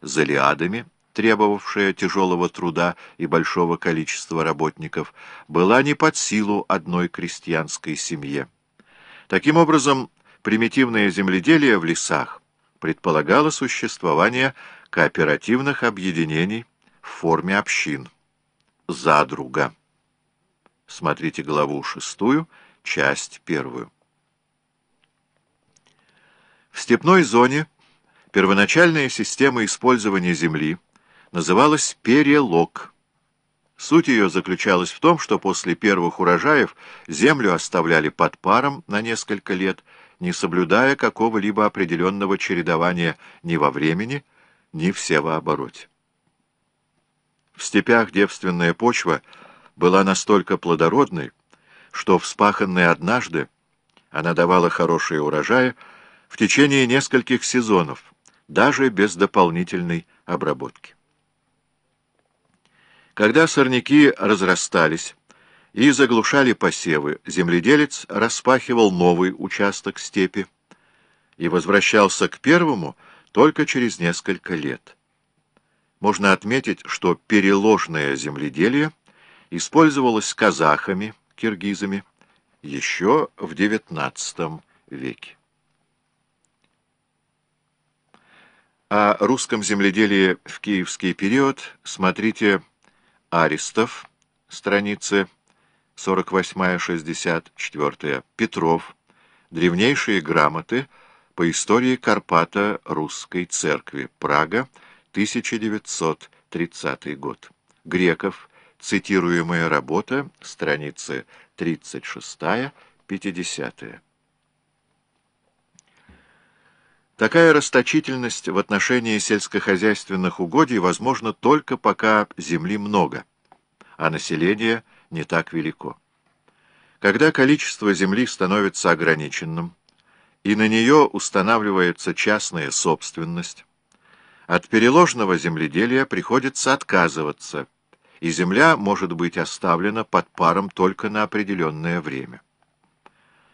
залиадами, требовавшая тяжелого труда и большого количества работников, была не под силу одной крестьянской семье. Таким образом, примитивное земледелие в лесах предполагало существование кооперативных объединений в форме общин. Задруга. Смотрите главу шестую, часть первую. В степной зоне первоначальная система использования земли называлась перелог. Суть ее заключалась в том, что после первых урожаев землю оставляли под паром на несколько лет, не соблюдая какого-либо определенного чередования ни во времени, ни в севообороте. В степях девственная почва была настолько плодородной, что вспаханная однажды она давала хорошие урожаи в течение нескольких сезонов, даже без дополнительной обработки. Когда сорняки разрастались и заглушали посевы, земледелец распахивал новый участок степи и возвращался к первому только через несколько лет. Можно отметить, что переложное земледелие использовалось казахами, киргизами, еще в XIX веке. О русском земледелии в киевский период смотрите Аристов, страницы 48-64, Петров, древнейшие грамоты по истории Карпата Русской Церкви, Прага, 1930 год. Греков, цитируемая работа, страницы 36-50. Такая расточительность в отношении сельскохозяйственных угодий возможна только пока земли много, а население не так велико. Когда количество земли становится ограниченным, и на нее устанавливается частная собственность, от переложного земледелия приходится отказываться, и земля может быть оставлена под паром только на определенное время.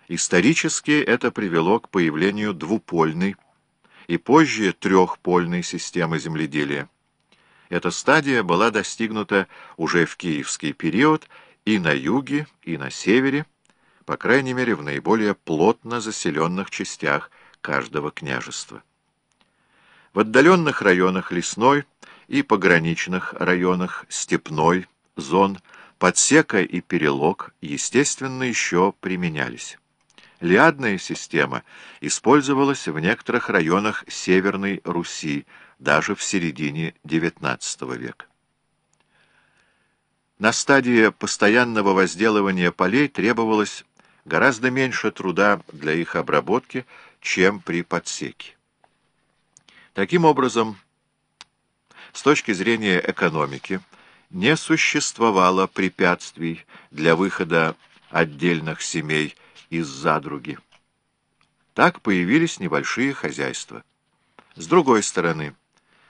Исторически это привело к появлению двупольной и позже трехпольной системы земледелия. Эта стадия была достигнута уже в киевский период и на юге, и на севере, по крайней мере в наиболее плотно заселенных частях каждого княжества. В отдаленных районах лесной и пограничных районах степной зон подсека и перелог, естественно, еще применялись. Лиадная система использовалась в некоторых районах Северной Руси, даже в середине XIX века. На стадии постоянного возделывания полей требовалось гораздо меньше труда для их обработки, чем при подсеке. Таким образом, с точки зрения экономики, не существовало препятствий для выхода отдельных семей из задруги. Так появились небольшие хозяйства. С другой стороны,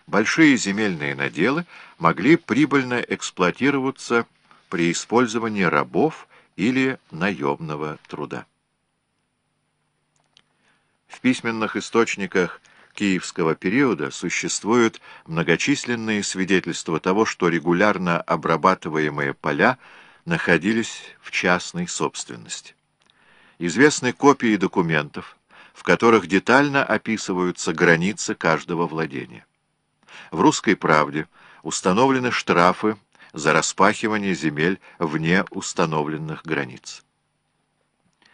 большие земельные наделы могли прибыльно эксплуатироваться при использовании рабов или наемного труда. В письменных источниках киевского периода существуют многочисленные свидетельства того, что регулярно обрабатываемые поля находились в частной собственности известны копии документов, в которых детально описываются границы каждого владения. В «Русской правде» установлены штрафы за распахивание земель вне установленных границ.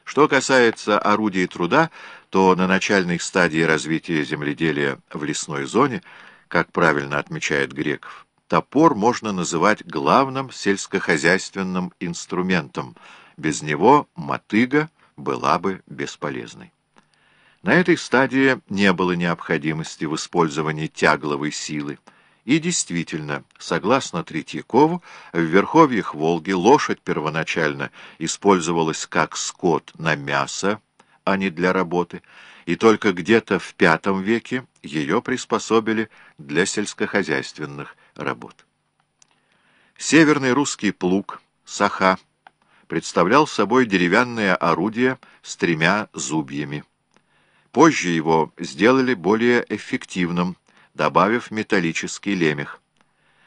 Что касается орудий труда, то на начальной стадии развития земледелия в лесной зоне, как правильно отмечает Греков, топор можно называть главным сельскохозяйственным инструментом. Без него мотыга – была бы бесполезной. На этой стадии не было необходимости в использовании тягловой силы, и действительно, согласно Третьякову, в верховьях Волги лошадь первоначально использовалась как скот на мясо, а не для работы, и только где-то в V веке ее приспособили для сельскохозяйственных работ. Северный русский плуг, саха, представлял собой деревянное орудие с тремя зубьями. Позже его сделали более эффективным добавив металлический лемех.